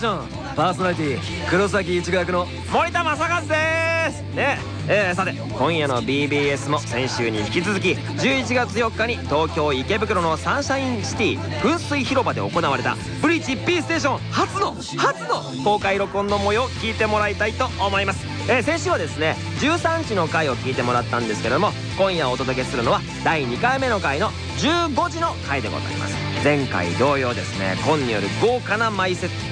ション。パーソナリティ黒崎一護役の森田正和です。ね。えー、さて今夜の BBS も先週に引き続き11月4日に東京池袋のサンシャインシティ噴水広場で行われたブリーチ B ステーション初の初の公開録音の模様を聞いてもらいたいと思います。えー、先週はですね13時の回を聞いてもらったんですけども今夜お届けするのは第2回目の回の15時の回でございます。前回同様ですね今による豪華な埋設豪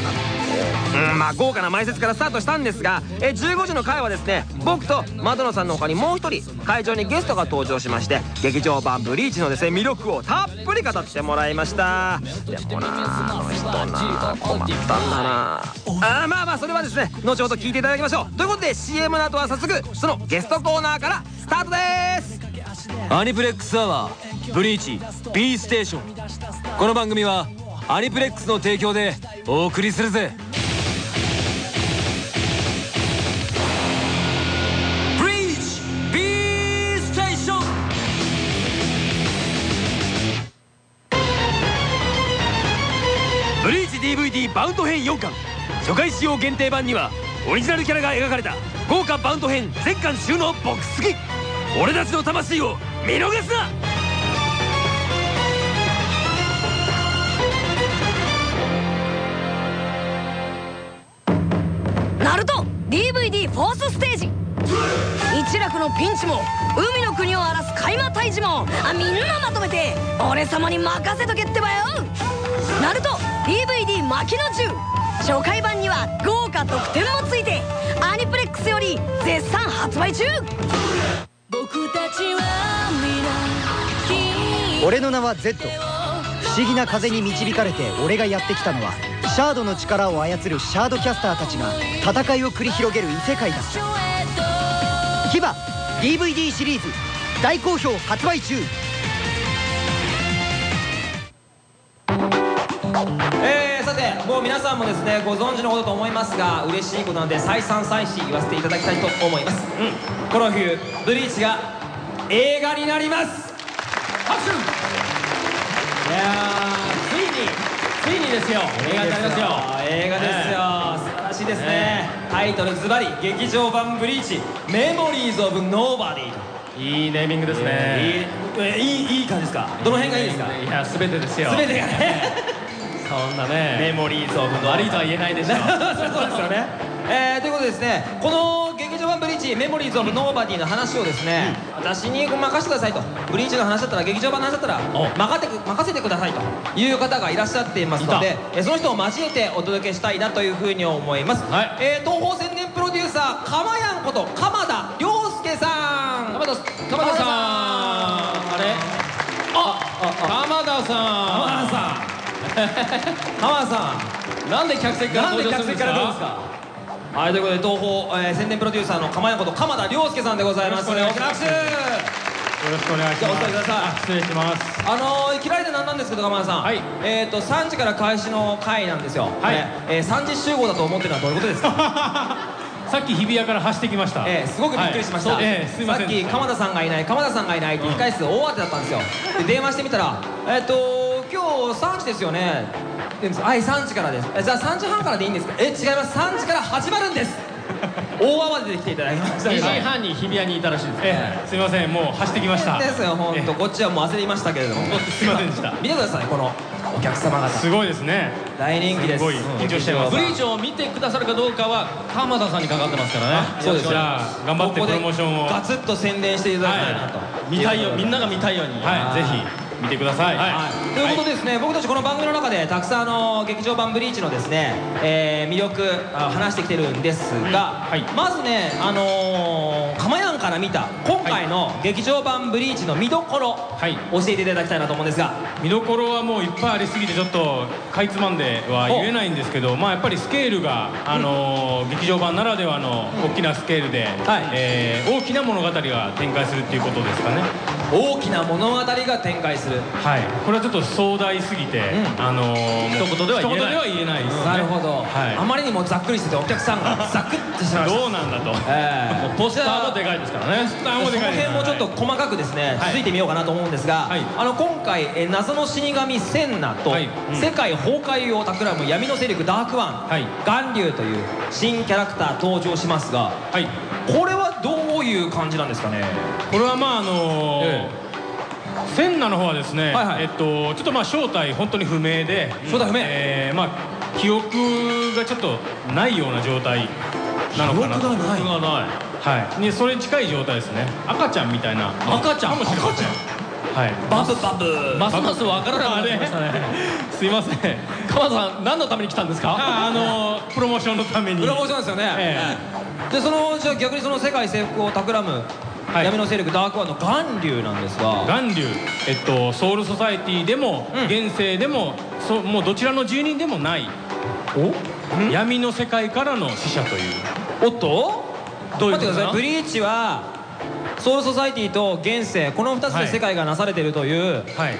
華なうんまあ豪華な埋設からスタートしたんですがえ15時の回はですね僕と窓野さんの他にもう一人会場にゲストが登場しまして劇場版「ブリーチ」のですね魅力をたっぷり語ってもらいました。でもなあの人な困ったんだなあ。まあまあそれはですね後ほど聞いていただきましょう。ということで CM の後は早速そのゲストコーナーからスタートです。アニプレックスアワーブリーチ B ステーション。この番組はアニプレックスの提供でお送りするぜ。ブリーチ B ステーションブリーチ DVD バウンド編4巻。初回使用限定版にはオリジナルキャラが描かれた。豪華バウンド編全巻収納ボックス付き。俺たちの魂を見逃すな！ナルト DVD フォースステージ。一楽のピンチも海の国を荒らす海馬退治もあみんなまとめて俺様に任せとけってばよ。ナルト DVD 巻きの銃初回版には豪華特典もついてアニプレックスより絶賛発売中。僕たちは皆俺の名は Z 不思議な風に導かれて俺がやってきたのはシャードの力を操るシャードキャスターたちが戦いを繰り広げる異世界だ。牙 DVD シリーズ。大好評発売中。えー、さてもう皆さんもですねご存知のことと思いますが嬉しいことなので再三再四言わせていただきたいと思います、うん、この冬ブリーチが映画になります。拍手。いやついにですよ。映画になりますよ。映画ですよ、素晴らしいですね、タイトルズバリ劇場版ブリーチ。メモリーズ・オブ・ノーバディいいネーミングですね。いいえいいいい感じですか？どの辺がいいですか？いや全てですよ。全てがね。そんなね。メモリーズ・オブ・ノーバディ。悪いとは言えないでしょ そうですよね。えー、ということでですね、このブリーチ、メモリーズ・オブ・ノーバディの話をですね、私に任せてくださいと、ブリーチの話だったら、劇場版の話だったら、任せて任せてくださいと。いう方がいらっしゃっていますので、えーその人を交えてお届けしたいなというふうに思います。はい。えー東宝宣伝プロデューサー、かまやんこと、鎌田亮介さん。鎌田鎌田さん。あれ？あ、鎌田さ鎌田さん。鎌田さん。んなんで客席から登場するんですか？はいということで東宝、えー宣伝プロデューサーの鎌谷こと鎌田亮介さんでございます。よろしくお願いします。大きな拍手よろしくお願いします。座りください。あ失礼します。あのー、いきなりでなんなんですけど鎌田さん。はい。えっ、ー、と3時から開始の回なんですよ。はいね。えー、3時集合だと思ってるのはどういうことですか？さっき日比谷から走ってきました。えー、すごくびっくりしました、はい。えーすいませんさっき鎌田さんがいない鎌田さんがいないって控え室大当てだったんですよ。で電話してみたらえっ、ー、と今日3時ですよね。ではい3時からです。えじゃあ3時半からでいいんですか？え違います。3時から始まるんです。大慌てで来ていただきました。2時はい半に日比谷にいたらしいですええ。すいませんもう走ってきました。ですよ本当。えこっちはもう焦りましたけれども。えすいませんでした。見てくださいこのお客様方。すごいですね。大人気です。すごい。緊張してます。ブリーチを見てくださるかどうかは鎌田さんにかかってますからね。そうです。じゃあ頑張ってプロモーションを。ガツッと宣伝していただきたいなと、見たいよみんなが見たいように。はいぜひ見てください。はい、ということでですね、僕たちこの番組の中でたくさんあの劇場版「ブリーチ」のですね、えー魅力あ話してきてるんですが、はい。まずねあのー、かまやんから見た今回の劇場版「ブリーチ」の見どころ、はい。教えていただきたいなと思うんですが。見どころはもういっぱいありすぎてちょっとかいつまんでは言えないんですけどまあやっぱりスケールが、あのー劇場版ならではの大きなスケールで、はい。えー大きな物語が展開するっていうことですかね。大きな物語が展開する。はい。これはちょっと壮大すぎて、うん。あのーもう一言では言えない。一言えないですね。なるほど、はい。あまりにもざっくりしててお客さんがザクッとしてました。どうなんだと。ええ。ポスターもでかいですからね。その辺もちょっと細かくですね、はい。続いてみようかなと思うんですが、はい。あの今回えー謎の死神センナと、はい。うん。世界崩壊を企む闇の勢力ダークワン、はい。巌流という新キャラクター登場しますがはい。これはどういう感じなんですかね？これはまああのーえ。センナの方はですね、はいはい。えっとちょっとまあ正体本当に不明で正体不明？えーまあ記憶がちょっとないような状態なのかなと。記憶がない。記憶がないはい。でそれに近い状態ですね。赤ちゃんみたいな。赤ちゃん？かもしれません。はい。バブバブ。ますますわからなくなってきましたね。すいません。鎌田さん何のために来たんですか？あのプロモーションのために。プロモーションですよね、えでそのじゃあ逆にその世界征服を企む、はい。闇の勢力ダークワンの巌流なんですが。巌流。えっとソウルソサエティでも、うん。現世でもそもうどちらの住人でもない。闇の世界からの死者という。おっと？どういうことブリーチはソウルソサイティと現世この2つで世界がなされているというはい。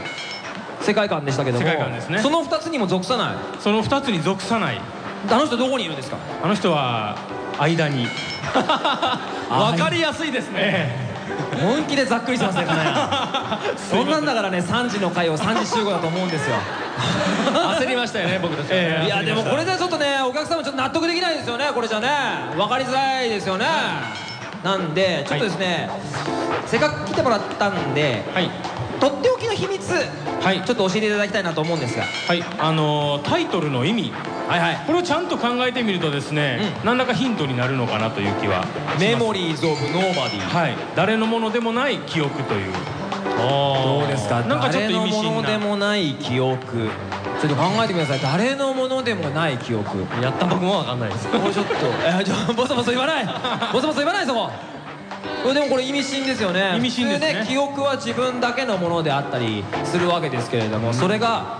世界観でしたけども世界観ですね。その2つにも属さない？その2つに属さない。あの人どこにいるんですか？あの人は間に。わかりやすいですね。本気でざっくりしてますねそんなんだからね3時の回を3時集合だと思うんですよ焦りましたよね僕たちいやでもこれじゃちょっとねお客さんもちょっと納得できないですよねこれじゃね。分かりづらいですよね。なんでちょっとですね、せっかく来てもらったんではい。とっておきの秘密、はい。ちょっと教えていただきたいなと思うんですが。はい。あのータイトルの意味。はいはい。これをちゃんと考えてみるとですね、うん。何らかヒントになるのかなという気はメモリーズ・オブ・ノーバディ。はい。誰のものでもない記憶というどうですか？なんかちょっと意味深誰のものでなもない記憶ちょっと考えてください。誰のものでもない記憶。やった僕もわかんないです。もうちょっと。えちょボソボソ言わない。ボソボソ言わないそこでもこれ意味深ですよね。意味深ですね。普通記憶は自分だけのものであったりするわけですけれども、それが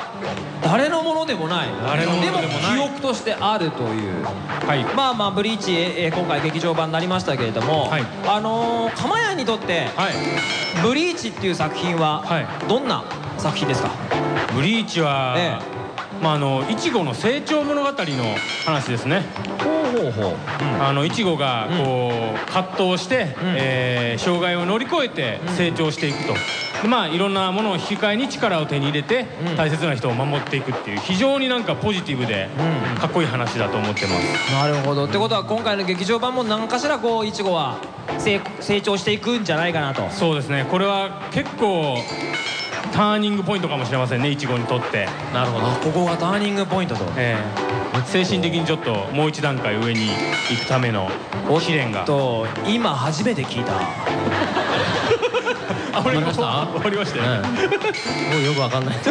誰のものでもない。誰のものでもない。記憶としてあるという。はい。まあまあブリーチ、えー今回劇場版になりましたけれども、はい。あのー、釜屋にとってはい。ブリーチっていう作品ははい。どんな作品ですか、ブリーチは、えまああのイチゴの成長物語の話ですね。ほうほうほう、あのイチゴがこう、葛藤して、ん。えー障害を乗り越えて成長していくと、でまあいろんなものを引き換えに力を手に入れて、うん。大切な人を守っていくっていう非常になんかポジティブで、うん。かっこいい話だと思ってます。なるほど。ってことは今回の劇場版も何かしらこういちごは成成長していくんじゃないかなと。そうですね。これは結構ターニングポイントかもしれませんねイチゴにとって。なるほど。ここがターニングポイントと。ええ。精神的にちょっともう一段階上に行くための試練が。と今初めて聞いたあ終わりました？終わりましたよ、もうよくわかんない。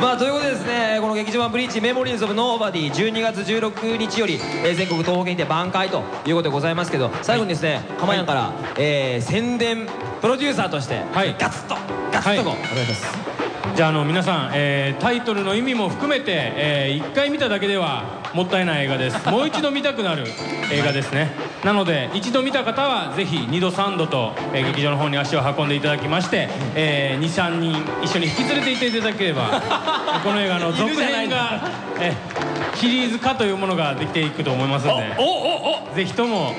まあということでですねこの劇場版「ブリーチメモリーズ・オブ・ノーバディ」12月16日より、えー全国東方圏で挽回ということでございますけど最後にですねかまやんから、えー宣伝プロデューサーとして、はい。ガツッとガツッとこう、はい。お願いしますじゃああの皆さん、えータイトルの意味も含めて、え1回見ただけではもったいない映画です。もう一度見たくなる映画ですね。なので一度見た方はぜひ2度3度と、えー劇場の方に足を運んでいただきまして、え23人一緒に引き連れていっていただければ この映画の続編が、えーシリーズ化というものができていくと思いますので。おおおぜひとも。おっ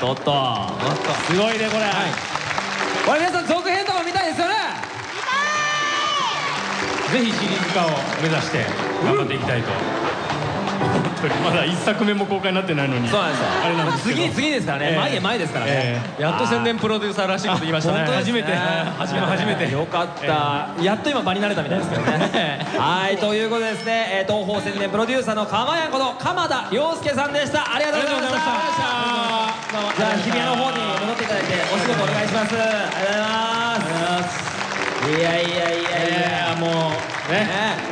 とおっと。すごいねこれ、こぜひシリーズ化を目指して頑張っていきたいと、本当にまだ1作目も公開になってないのに。そうなんですよ。あれなんですけど。次次ですからね、ええ。前へ前ですからね、ええ。やっと宣伝プロデューサーらしいこと言いましたね。本当です初めて。初め初めて。よかった、やっと今場に慣れたみたいですけどね。はいということでですね、えー東方宣伝プロデューサーのかまやんこと鎌田亮介さんでした。ありがとうございました。じゃあ日比谷の方に戻っていただいてお仕事お願いします。ありがとうございますいやいやいやいや。もうね。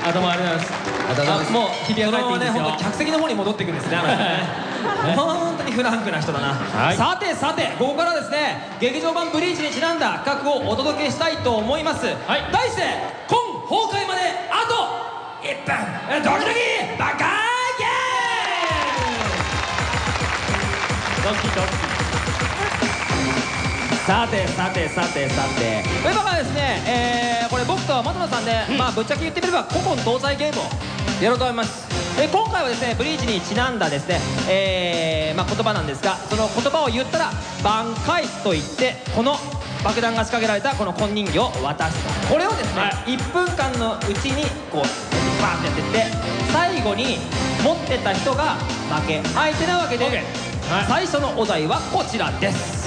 あどうもありがとうございます。もう日比谷帰っていいんですよ。客席の方に戻っていくんですねあね。本当にフランクな人だな、はい。さてさてここからですね劇場版「ブリーチ」にちなんだ企画をお届けしたいと思います、はい。題して「今崩壊まであと1分。えドキドキバカゲーム。ドキドキさてさてさてさて。ということでですね、えーこれ僕と松野さんで、まあぶっちゃけ言ってみれば古今東西ゲームをやろうと思います。で今回はですねブリーチにちなんだですね、えーまあ、言葉なんですがその言葉を言ったら挽回といってこの爆弾が仕掛けられたこの金人形を渡すと。これをですね、1分間のうちにこうバーンってやってって最後に持ってた人が負け。相手なわけで、最初のお題はこちらです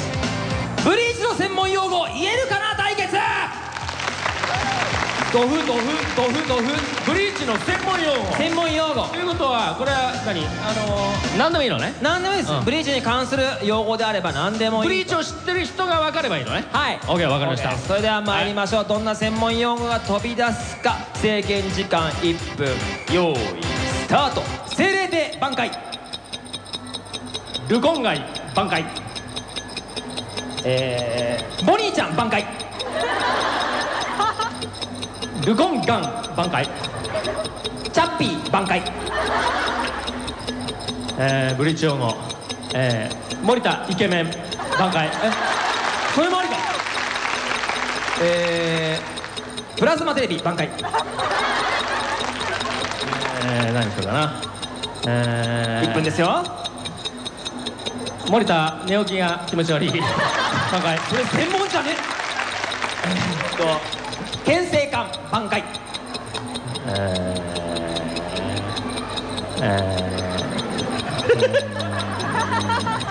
ブリーチの専門用語言えるかな対決！ドフドフドフドフブリーチの専門用語。専門用語。ということはこれは何？あのー、何でもいいのね？何でもいいです、うん。ブリーチに関する用語であれば何でもいいブリーチを知ってる人が分かればいいのね。はい。OK 分かりました。それでは参りましょう、どんな専門用語が飛び出すか。制限時間1分。用意スタート。精霊で挽回。ルコンガイ挽回えー、ボニーちゃん挽回。ルコンガン挽回。チャッピー挽回。えー、ブリーチ用語えー、森田イケメン挽回。えそれもありか。えー、プラズマテレビ挽回。えー、何しようかな。えー、1分ですよ。森田寝起きが気持ち悪い挽回それ専門じゃね？えっと牽制感挽回。えー、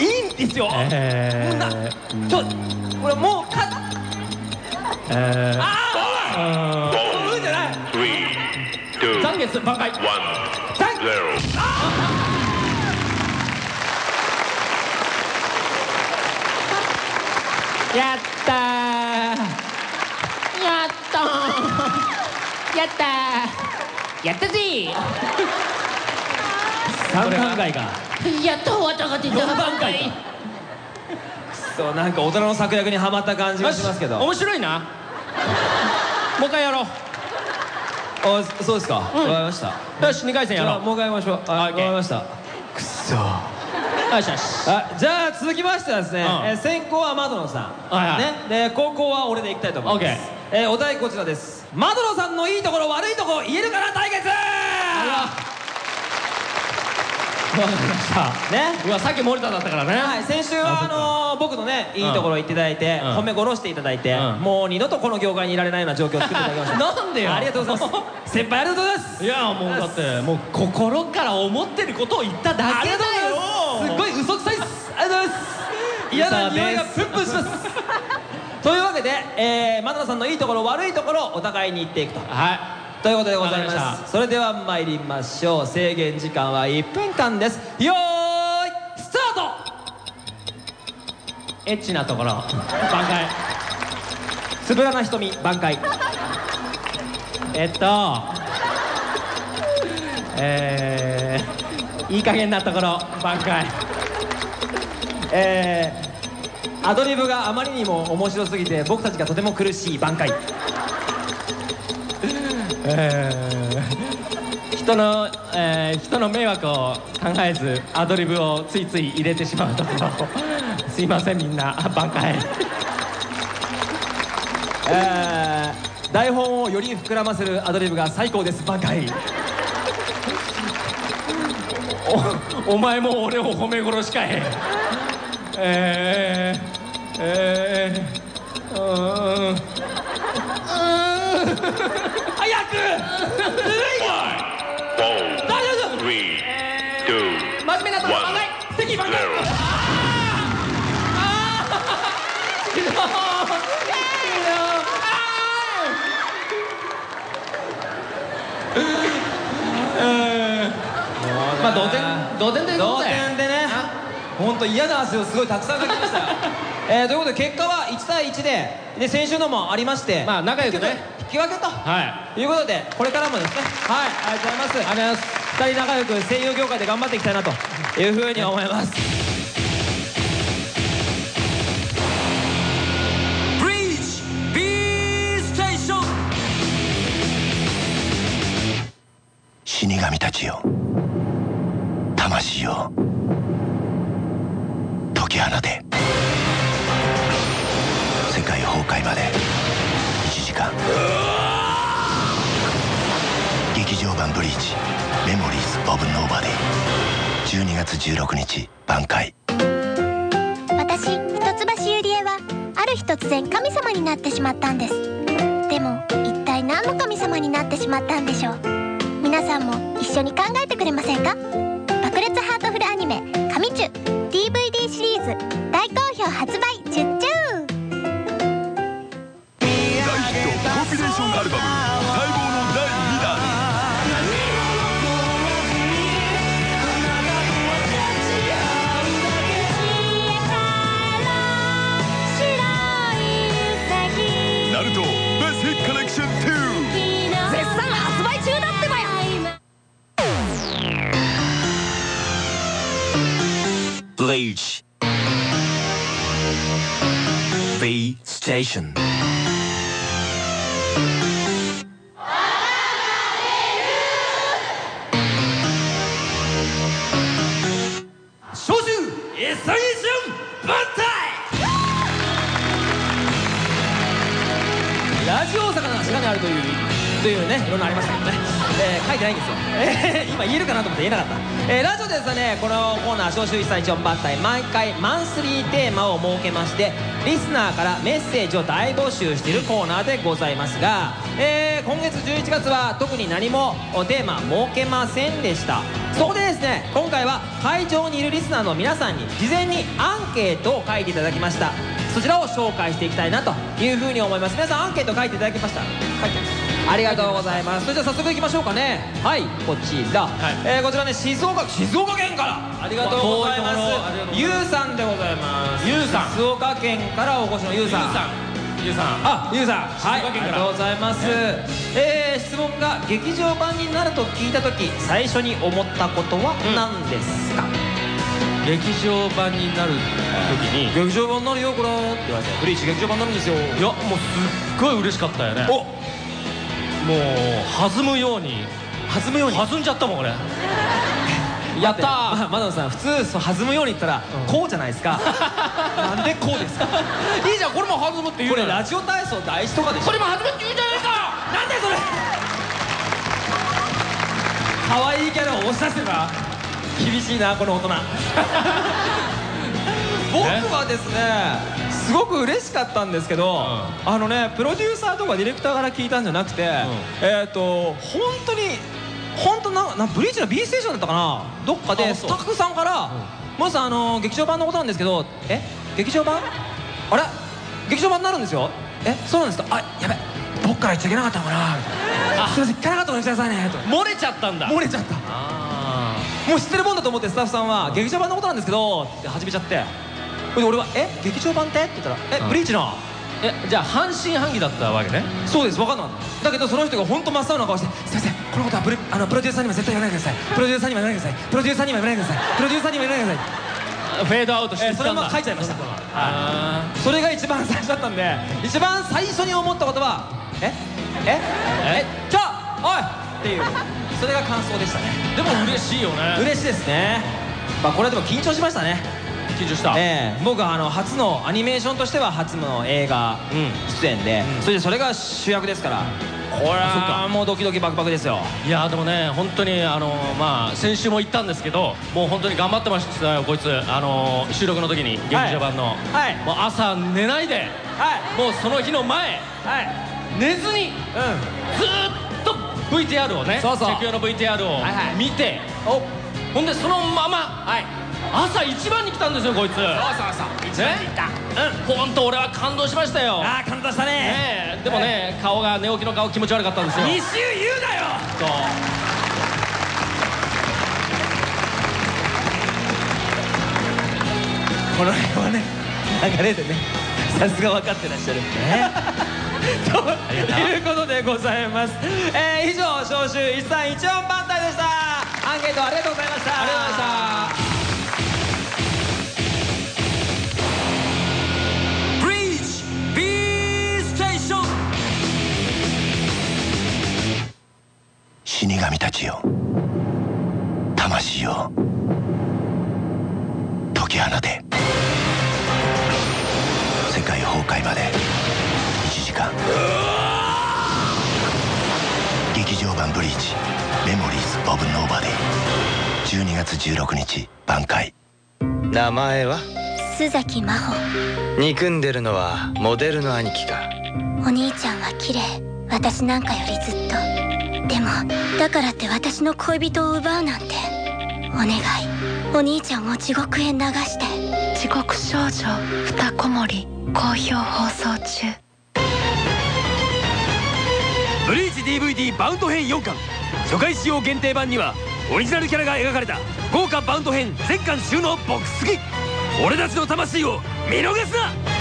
えいいんですよ、ー、えみんなー、ちょこれもうかえー、あああうんじゃない。Two, ー残月挽回。one, さ zero. やったー。やったー。やったー。やったぜ。三段階が。やっと終わったかって四段階か。そうなんか大人の策略にはまった感じがしますけど。面白いな。もう一回やろう。あそうですか。わ、かりました。よし2回戦やろう。もう一回やりましょう。あわかりました。くそよしよし。あじゃあ続きましてはですね、うん。えー先攻はマドロンさん、はいはい。ね、で後攻は俺でいきたいと思います、えーお題こちらです。マドロンさんのいいところ悪いところ言えるかな対決！わかりました。ね。うわさっき森田だったからね。はい、先週はあのー僕のねいいところを言っていただいて、うん。褒め殺していただいて、うん。もう二度とこの業界にいられないような状況を作っていただきました。なんでよ。ありがとうございます。先輩ありがとうございます。いやもうだってもう心から思ってることを言っただけだが嫌な匂いがプンプンします。というわけで、えー、マドナさんのいいところ悪いところをお互いに言っていくと。はい。ということでございます。それでは参りましょう。制限時間は1分間です。よーいスタート。エッチなところ。挽回。つぶらな瞳挽回。えっと。えー、いい加減なところ挽回えー、アドリブがあまりにも面白すぎて僕たちがとても苦しい挽回。えー、人の、えー、人の迷惑を考えずアドリブをついつい入れてしまうところすいませんみんな挽回。えー、台本をより膨らませるアドリブが最高です挽回。おお前も俺を褒め殺しかいえー、えー、うん早く。Four, three, two, 真面目なとこ one, 挽回敵挽回 zero. まあ同点同点でいうぜ点で本当嫌な汗をすごいたくさんかきました。えー、ということで結果は1対1でで先週のもありましてまあ仲良くね。引き分けと。はい。いうことでこれからもですね。はいありがとうございます。ありがとうございます。2人仲良く声優業界で頑張っていきたいなと。いうふうに思います。死神たちよ。魂よ解き放て世界崩壊まで。1時間。劇場版「ブリーチ。メモリーズボブ・ノーバディ。12月16日挽回。私一橋ゆりえはある日突然神様になってしまったんです。でも一体何の神様になってしまったんでしょう？皆さんも一緒に考えてくれませんか？爆裂ハートフルアニメ「神チュ」DVD シリーズ。大好評発売中。中大ヒットコンピレーションアルバム。Station. ラジオ大阪の足がにあるというというねいろんなありましたけどね、えー書いてないんですよ、えー 今言えるかなと思って言えなかった、えーラジオでですねこのコーナー招集一切一音バッタイ毎回マンスリーテーマを設けましてリスナーからメッセージを大募集しているコーナーでございますが、えー今月11月は特に何もテーマ設けませんでした。そこでですね今回は会場にいるリスナーの皆さんに事前にアンケートを書いていただきました。そちらを紹介していきたいなというふうに思います。皆さんアンケート書いていただきました？書いてます。ありがとうございます。それじゃあ早速いきましょうかね。はいこちら、えーこちらね静岡静岡県から。ありがとうございます。すゆうさんでございます。ゆうさん。静岡県からお越しのゆうさん。ゆうさん。あ、ゆうさん、はい、静岡県から。ありがとうございます。えー、質問が劇場版になると聞いたとき、最初に思ったことは何ですか？劇場版になる時に。劇場版になるよ、これ。って言われて、ブリーチ劇場版になるんですよ。いやもうすっごい嬉しかったよね。お、もう弾むように弾むように？弾んじゃったもん俺 やったー。マダムさん、普通、そう弾むように言ったら、こうじゃないですか。なんでこうですか？いいじゃんこれも弾むって言うこれラジオ体操第一とかでしょ。これも弾むって言うじゃないかなんだよそれ？可愛いキャラを押し出してるな厳しいなこの大人 僕はですねすごく嬉しかったんですけど、あのねプロデューサーとかディレクターから聞いたんじゃなくて、えっ、と本当に本当ななブリーチの B ステーションだったかな？どっかでスタッフさんから「まずあの劇場版のことなんですけどえ？劇場版？あれ？劇場版になるんですよ？え？そうなんですか？あやべ僕から言っちゃいけなかったのかな？すいません聞かなかったのにしてくださいね。と。漏れちゃったんだ。漏れちゃった。あもう知ってるもんだと思ってスタッフさんは「劇場版のことなんですけど」って始めちゃってで俺は「え劇場版って?」って言ったら「えうん。ブリーチの?」えじゃあ半信半疑だったわけね。そうです分かんなかった。だけどその人が本当真っ青な顔して「すいませんこのことはあのプロデューサーには絶対言わないでください。プロデューサーには言わないでください。プロデューサーには言わないでください。プロデューサーには言わないでください」フェードアウトしてえーそれも書いちゃいました。あそれが一番最初だったんで一番最初に思ったことは「え？え？え？ちょおい!」っていう。それが感想でしたね。ーでも嬉しいよね。嬉しいですね。まあこれでも緊張しましたね緊張した。ええ。僕はあの初のアニメーションとしては初の映画出演で、それでそれが主役ですからこれはかもうドキドキバクバクですよ。いやでもね本当にあのまあ先週も言ったんですけどもう本当に頑張ってましたよこいつ。あの収録の時に劇場版の、はい。もう朝寝ないではい。もうその日の前はい。寝ずにうずーっと VTR をねそうそう。チェキ用の VTR をはいはい。見て、んお。ほんでそのまま、朝一番に来たんですよこいつ。そうそうそう。一番に行った。うん本当俺は感動しましたよ。ああ感動したね。でもね顔が寝起きの顔気持ち悪かったんですよ。2週言うなよ。そう。この辺はね流れでねさすが分かってらっしゃる。ということでございます、えー、以上招集一三一音番隊でした。アンケートありがとうございました。ありがとうございました神たちよ。魂よ解き放て。世界崩壊まで1時間。劇場版ブリーチメモリーズ・オブ・ノーバディ。12月16日挽回。名前は？須崎真帆。憎んでるのはモデルの兄貴か。お兄ちゃんは綺麗私なんかよりずっと。でもだからって私の恋人を奪うなんて。お願い。お兄ちゃんを地獄へ流して。地獄少女二子守好評放送中。ブリーチ DVD バウンド編4巻。初回使用限定版にはオリジナルキャラが描かれた豪華バウンド編全巻収納ボックス付き。俺たちの魂を見逃すな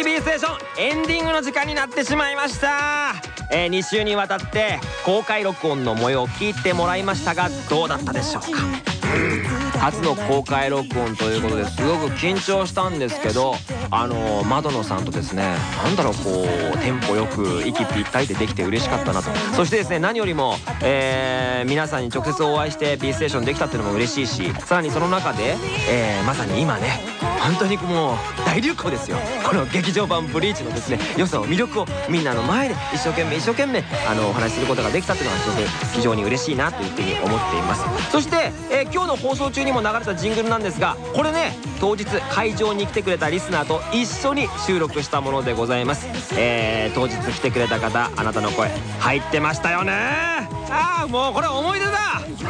はいブリーステーションエンディングの時間になってしまいましたえー、2週にわたって公開録音の模様を聞いてもらいましたがどうだったでしょうか初の公開録音ということですごく緊張したんですけどあの窓野さんとですねなんだろうこうテンポよく息ぴったりでできて嬉しかったなと。そしてですね何よりも、えー、皆さんに直接お会いして B ステーションできたっていうのも嬉しいしさらにその中で、えー、まさに今ね本当にもう大流行ですよ。この劇場版「ブリーチ」のですね良さを魅力をみんなの前で一生懸命一生懸命あのお話しすることができたっていうのが非常に非常に嬉しいなというふうに思っています。そして、えー、今日の放送中にも流れたジングルなんですがこれね当日会場に来てくれたリスナーと一緒に収録したものでございます。えー、当日来てくれた方あなたの声入ってましたよね。ああもうこれ思い出だ。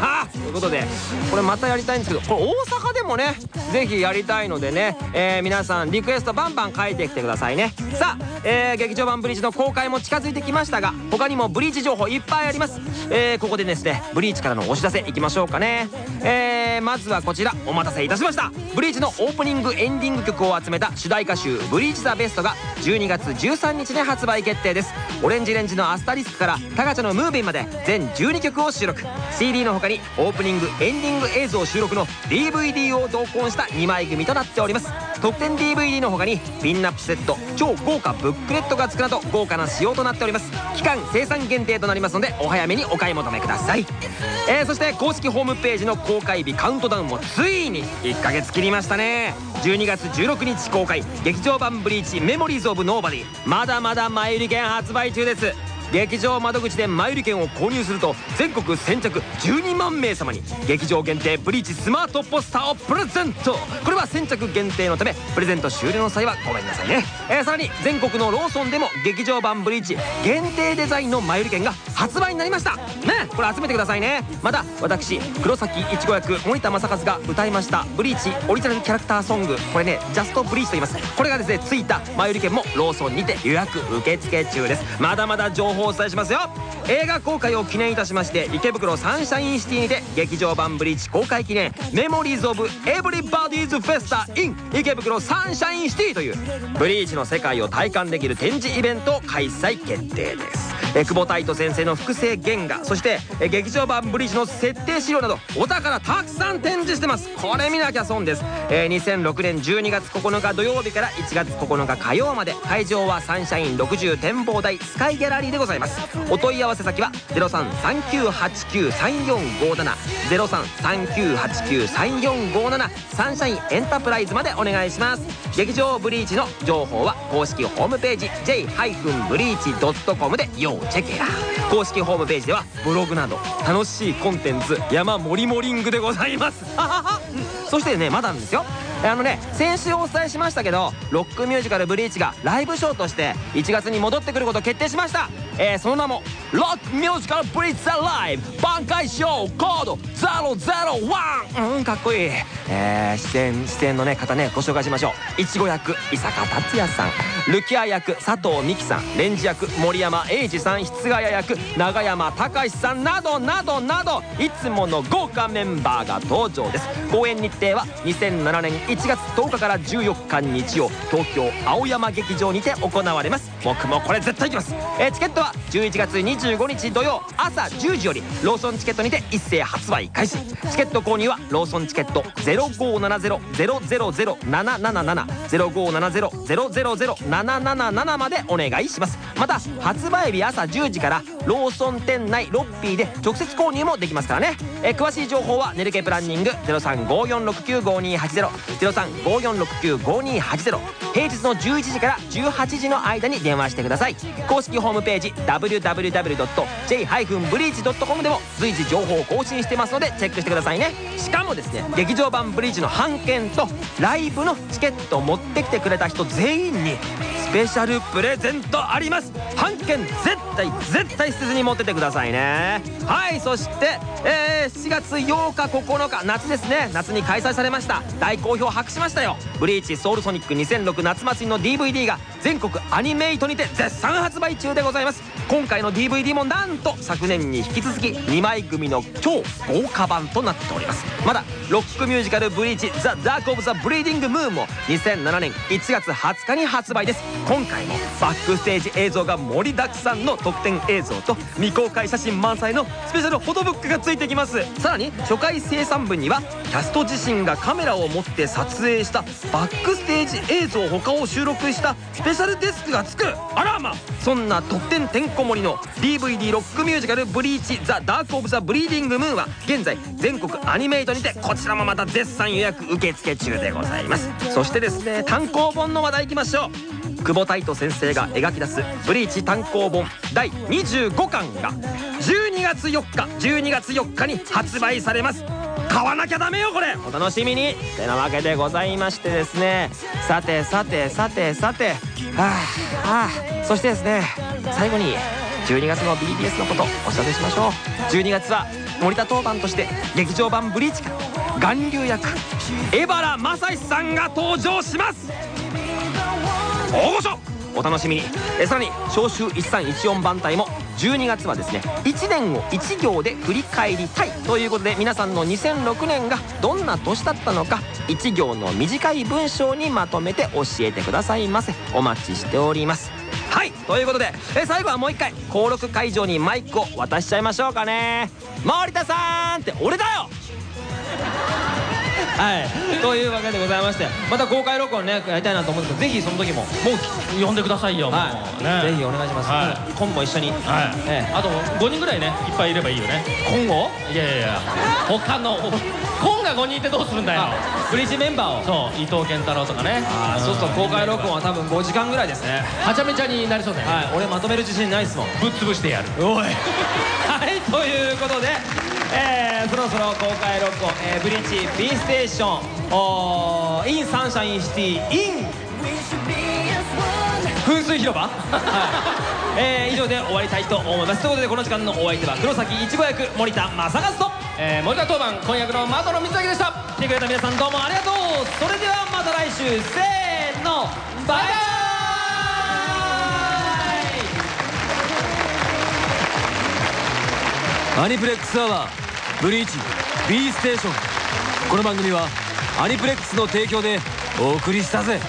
あということでこれまたやりたいんですけどこれ大阪もね是非やりたいのでね、えー、皆さんリクエストバンバン書いてきてくださいね。さあ、えー、劇場版ブリーチの公開も近づいてきましたが他にもブリーチ情報いっぱいあります、えー、ここでですねブリーチからのお知らせいきましょうかね。えー、まずはこちらお待たせいたしました。ブリーチのオープニングエンディング曲を集めた主題歌集「ブリーチザベストが12月13日で発売決定です。オレンジレンジのアスタリスクからタカチャのムービンまで全12曲を収録。CD の他にオープニングエンディング映像収録の DVD をを同梱した2枚組となっております。特典 DVD の他にピンナップセット超豪華ブックレットが付くなど豪華な仕様となっております。期間生産限定となりますのでお早めにお買い求めください、えー、そして公式ホームページの公開日カウントダウンもついに1ヶ月切りましたね。12月16日公開劇場版ブリーチメモリーズ・オブ・ノーバディ。まだまだ前売り券発売中です。劇場窓口で前売り券を購入すると全国先着12万名様に劇場限定ブリーチスマートポスターをプレゼントこれは先着限定のためプレゼント終了の際はごめんなさいね、えー、さらに全国のローソンでも劇場版ブリーチ限定デザインの前売り券が発売になりました。ねこれ集めてくださいね。また私黒崎一護役森田成一が歌いましたブリーチオリジナルキャラクターソング。これねジャストブリーチと言います。これがですねついた前売り券もローソンにて予約受付中です。まだまだ情報をお伝えしますよ。映画公開を記念いたしまして池袋サンシャインシティにて劇場版ブリーチ公開記念メモリーズ・オブ・エブリバディーズ・フェスタ・イン池袋サンシャインシティというブリーチの世界を体感できる展示イベントを開催決定です。え久保太斗先生の複製原画そしてえ劇場版ブリーチの設定資料などお宝たくさん展示してます。これ見なきゃ損です、えー、2006年12月9日土曜日から1月9日火曜まで会場はサンシャイン60展望台スカイギャラリーでございます。お問い合わせ先は0339893457 0339893457サンシャインエンタープライズまでお願いします。劇場ブリーチの情報は公式ホームページ j-breach.com で要チェケラ。公式ホームページではブログなど楽しいコンテンツ山盛りモリングでございます。そしてねまだあるんですよ。あのね先週お伝えしましたけどロックミュージカル「ブリーチ」がライブショーとして1月に戻ってくること決定しました、えー、その名も「ロックミュージカルブリーチ・ザ・ライブ」挽回ショーコード001うんかっこいい、えー、出演出演のね方ねご紹介しましょう。いちご役伊坂達也さん。ルキア役佐藤美希さん。レンジ役森山英二さん。室ヶ谷役永山隆さん。などなどなど。いつもの豪華メンバーが登場です。公演日程は2007年1月10日から14日日曜東京青山劇場にて行われます。僕もこれ絶対行きます、えー、チケットは11月25日土曜朝10時よりローソンチケットにて一斉発売開始。チケット購入はローソンチケット0570-000-777 0570-000-777までお願いします。また発売日朝10時からローソン店内ロッピーで直接購入もできますからね、えー、詳しい情報はネルケプランニング0354695280平日の11時から18時の間に電話してください。公式ホームページ www.j-bridge.com でも随時情報を更新してますのでチェックしてくださいね。しかもですね劇場版ブリーチの半券とライブのチケットを持ってきてくれた人全員にペシャルプレゼントあります。半券絶対絶対捨てずに持っててくださいね。はいそして、えー、7月8日9日夏ですね。夏に開催されました。大好評博しましたよ。ブリーチソウルソニック2006夏祭りの DVD が全国アニメイトにて絶賛発売中でございます。今回の DVD もなんと昨年に引き続き2枚組の超豪華版となっております。まだロックミュージカル「ブリーチザ・ダーク・オブ・ザ・ブリーディング・ムーン」も2007年1月20日に発売です。今回もバックステージ映像が盛りだくさんの特典映像と未公開写真満載のスペシャルフォトブックがついてきます。さらに初回生産分にはキャスト自身がカメラを持って撮影したバックステージ映像他を収録したスペシャルディスクがつく。あらまそんな特典てんこ盛りの DVD ロックミュージカル「ブリーチザ・ダーク・オブ・ザ・ブリーディング・ムーン」は現在全国アニメイトにてこちらもまた絶賛予約受付中でございます。そしてですね単行本の話題いきましょう久保太斗先生が描き出す「ブリーチ単行本第25巻」が12月4日12月4日に発売されます。買わなきゃダメよこれ。お楽しみに。てなわけでございましてですね。さてさてさてさて。はあはあ。そしてですね最後に12月の BBS のことお知らせしましょう。12月は森田当番として劇場版「ブリーチ」から巌流役江原正史さんが登場します。大御所お楽しみに。えさらに召集1314番隊も12月はですね1年を1行で振り返りたいということで皆さんの2006年がどんな年だったのか1行の短い文章にまとめて教えてくださいませ。お待ちしております。はいということでえ最後はもう一回登録会場にマイクを渡しちゃいましょうかね。森田さんって俺だよはい。というわけでございましてまた公開録音ねやりたいなと思うんですけどぜひその時ももう呼んでくださいよはい。ね。ぜひお願いします、はい。今も一緒に、はい。ええ。あと5人ぐらいねいっぱいいればいいよね。今後？いやいやいや。他の今が5人ってどうするんだよ。ブリーチメンバーを。そう伊藤健太郎とかね。あーそうすると公開録音は多分5時間ぐらいですね。はちゃめちゃになりそうだよね。はい。俺まとめる自信ないっすもん。ぶっ潰してやる。おい。はいということで、えー、そろそろ公開録音、えー、ブリーチ B ステーションおー in サンシャインシティ in 噴水広場、はい。えー、以上で終わりたいと思います。ということでこの時間のお相手は黒崎いちご役森田正和と、えー、森田当番婚約の的野光明でした。来てくれた皆さんどうもありがとう。それではまた来週。せーの。バイバアニプレックスアワーブリーチ B ステーション。この番組はアニプレックスの提供でお送りしたぜ。